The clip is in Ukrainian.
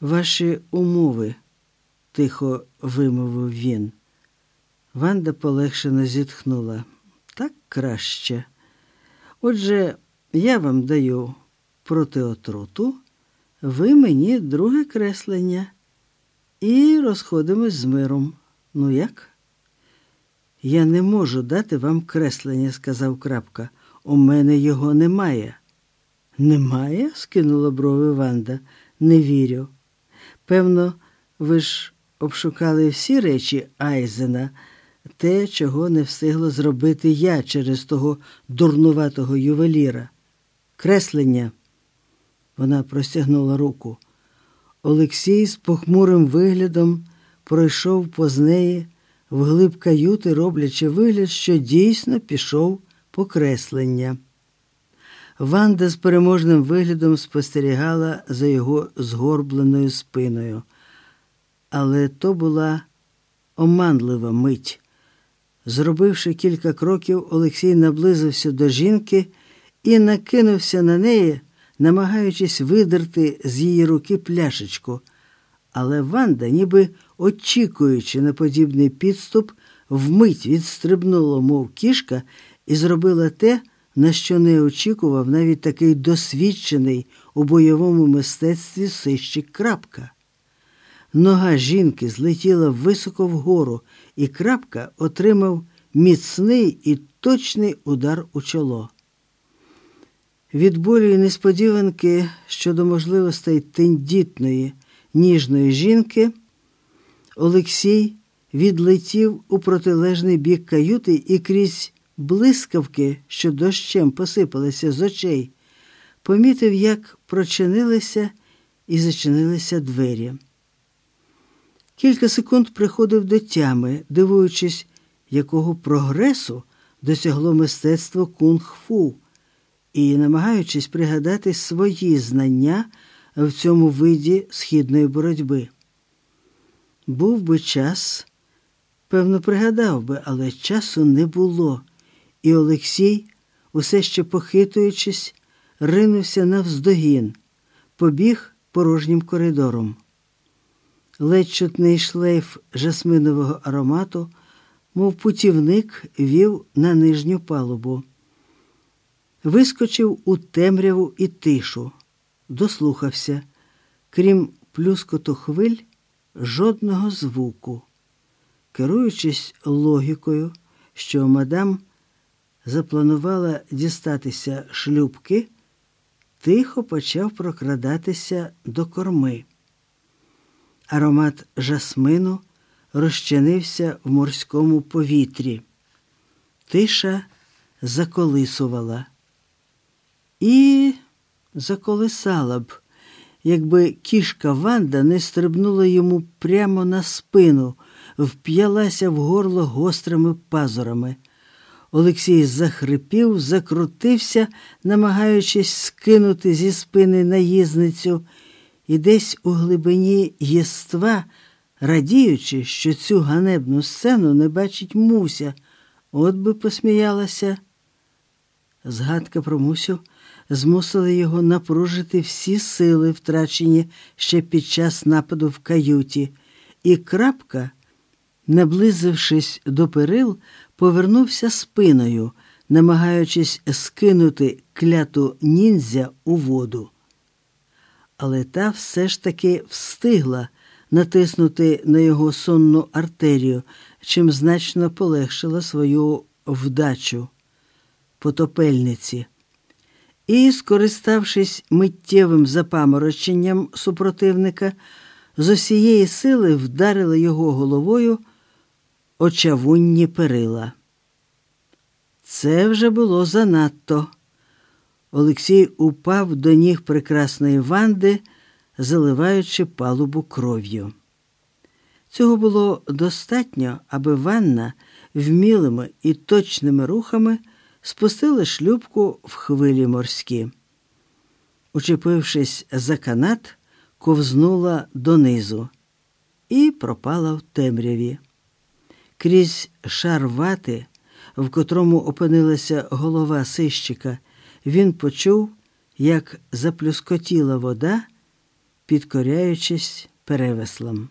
Ваші умови, тихо вимовив він. Ванда полегшено зітхнула. Так краще. Отже, я вам даю проти отруту, ви мені друге креслення і розходимось з миром. Ну як? Я не можу дати вам креслення, сказав крапка. У мене його немає. Немає? скинула брови Ванда. Не вірю. Певно, ви ж обшукали всі речі Айзена, те, чого не встигло зробити я через того дурнуватого ювеліра. Креслення. Вона простягнула руку. Олексій з похмурим виглядом пройшов поз неї вглиб каюти, роблячи вигляд, що дійсно пішов по креслення. Ванда з переможним виглядом спостерігала за його згорбленою спиною. Але то була оманлива мить. Зробивши кілька кроків, Олексій наблизився до жінки і накинувся на неї, намагаючись видерти з її руки пляшечку. Але Ванда, ніби очікуючи на подібний підступ, вмить відстрибнула, мов кішка, і зробила те, на що не очікував навіть такий досвідчений у бойовому мистецтві сищик крапка. Нога жінки злетіла високо вгору, і крапка отримав міцний і точний удар у чоло. Від болю і несподіванки щодо можливостей тендітної, ніжної жінки, Олексій відлетів у протилежний бік каюти і крізь блискавки, що дощем посипалися з очей, помітив, як прочинилися і зачинилися двері. Кілька секунд приходив до тями, дивуючись, якого прогресу досягло мистецтво кунг-фу, і намагаючись пригадати свої знання в цьому виді східної боротьби. Був би час, певно, пригадав би, але часу не було, і Олексій, усе ще похитуючись, ринувся навздогін, побіг порожнім коридором. Ледь чутний шлейф жасминового аромату, мов путівник, вів на нижню палубу. Вискочив у темряву і тишу, дослухався, крім плюскоту хвиль, жодного звуку. Керуючись логікою, що мадам запланувала дістатися шлюбки, тихо почав прокрадатися до корми. Аромат жасмину розчинився в морському повітрі. Тиша заколисувала. І заколисала б, якби кішка Ванда не стрибнула йому прямо на спину, вп'ялася в горло гострими пазурами. Олексій захрипів, закрутився, намагаючись скинути зі спини наїзницю, і десь у глибині єства, радіючи, що цю ганебну сцену не бачить Муся, от би посміялася. Згадка про Мусю змусила його напружити всі сили, втрачені ще під час нападу в каюті, і крапка, наблизившись до перил, повернувся спиною, намагаючись скинути кляту ніндзя у воду. Але та все ж таки встигла натиснути на його сонну артерію, чим значно полегшила свою вдачу потопельниці. І, скориставшись миттєвим запамороченням супротивника, з усієї сили вдарили його головою очавунні перила. Це вже було занадто. Олексій упав до ніг прекрасної Ванди, заливаючи палубу кров'ю. Цього було достатньо, аби Ванна вмілими і точними рухами спустила шлюбку в хвилі морські. Учепившись за канат, ковзнула донизу і пропала в темряві. Крізь шар вати, в котрому опинилася голова сищика, він почув, як заплюскотіла вода підкоряючись перевеслам.